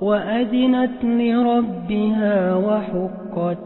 وأذنت لربها وحقت